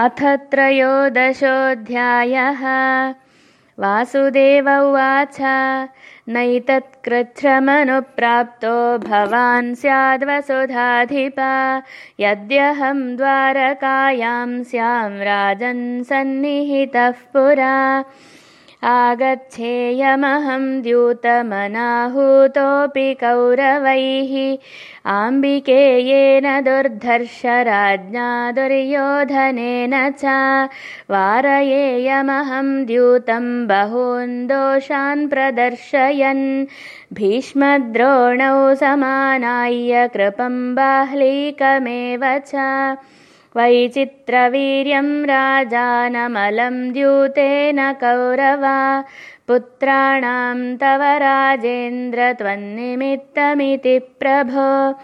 अथ त्रयोदशोऽध्यायः। वासुदेव उवाच नैतत्कृच्छ्रमनुप्राप्तो भवान् स्याद्वसुधाधिपा यद्यहं द्वारकायां स्यां राजन् सन्निहितः पुरा आगच्छेयमहं द्यूतमनाहूतोऽपि कौरवैः। आम्बिकेयेन दुर्धर्षराज्ञा दुर्योधनेन च वारयेयमहं द्यूतं बहून् दोषान् प्रदर्शयन्। भीष्मद्रोणौ समानाय्य कृपं बाह्लीकमेव च वैचित्रवीर्यं राजानमलं द्यूतेन कौरवा। पुत्राणां तव राजेन्द्र त्वन्निमित्तमिति प्रभो।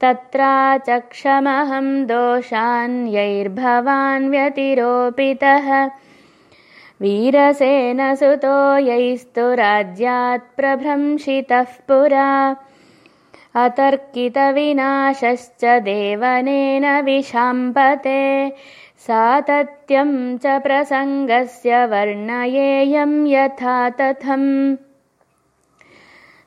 तत्राचक्षमहं दोषान्यैर्भवान् व्यतिरोपितः। वीरसेनसुतो यैस्तु राज्यात् प्रभ्रंशितः पुरा अतर्कितविनाशश्च देवनेन विशाम्पते। सातत्यं च प्रसङ्गस्य वर्णयेयं यथा तथम्।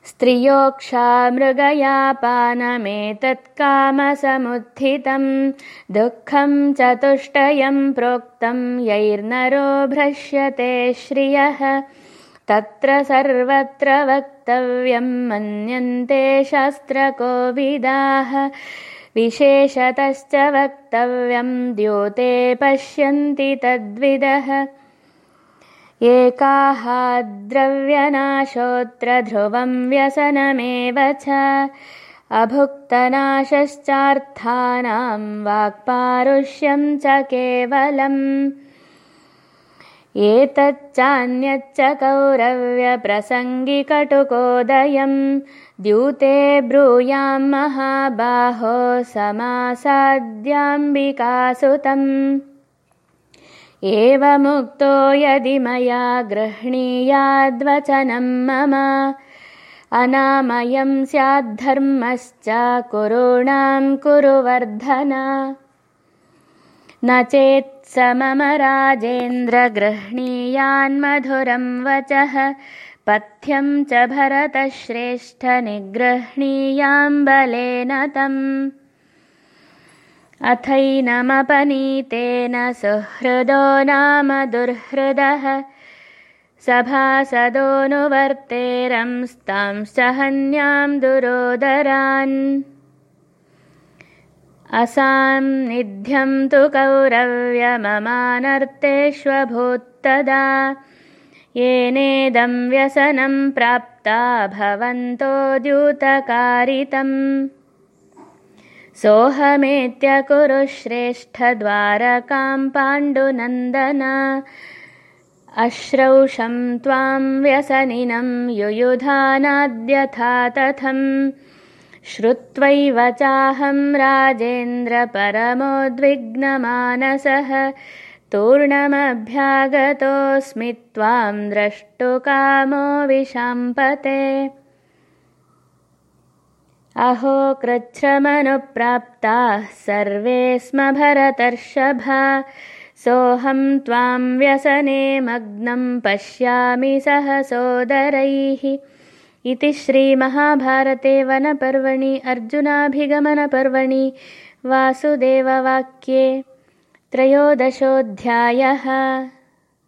स्त्रियोक्षामृगयापानमेतत्कामसमुत्थितं दुःखं चतुष्टयं प्रोक्तं यैर्नरो भ्रश्यते श्रियः तत्र सर्वत्र वक्तव्यं मन्यन्ते शास्त्रकोविदाः। विशेषतश्च वक्तव्यं द्योते पश्यन्ति तद्विदः। एकाः द्रव्यनाशोऽत्र ध्रुवं व्यसनमेव च। अभुक्तनाशश्चार्थानां वाक्पारुष्यं च केवलम् एतच्चान्यच्च कौरव्यप्रसङ्गिकटुकोदयं द्यूते ब्रूयां महाबाहो समासाद्याम्बिकासुतम्। एवमुक्तो यदि मया गृह्णीयाद्वचनं मम। अनामयं स्याद्धर्मश्च कुरूणां कुरुवर्धन न चेत् स मम राजेन्द्रगृह्णीयान्मधुरं वचः पथ्यं च भरतश्रेष्ठनिगृह्णीयां बलेन तम्। अथैनमपनीतेन सुहृदो नाम दुर्हृदः सभासदोऽनुवर्तेरंस्तांश्च हन्यां दुरोदरान् असान्निध्यं तु कौरव्यममानर्तेष्वभूत्तदा। येनेदं व्यसनं प्राप्ता भवन्तो द्यूतकारितम्। सोऽहमेत्य कुरु श्रेष्ठद्वारकां पाण्डुनन्दन। अश्रौषं त्वां व्यसनिनं युयुधानाद्यथा तथम् श्रुत्वैव चाहं राजेन्द्रपरमोद्विग्नमानसः तूर्णमभ्यागतोऽस्मि त्वां द्रष्टुकामो विशाम्पते। अहो कृच्छ्रमनुप्राप्ताः सर्वे स्म भरतर्षभा। सोऽहं त्वां व्यसने मग्नं पश्यामि सह सोदरैः इति श्रीमहाभारते वनपर्वणि अर्जुनाभिगमनपर्वणि वासुदेववाक्ये त्रयोदशोऽध्यायः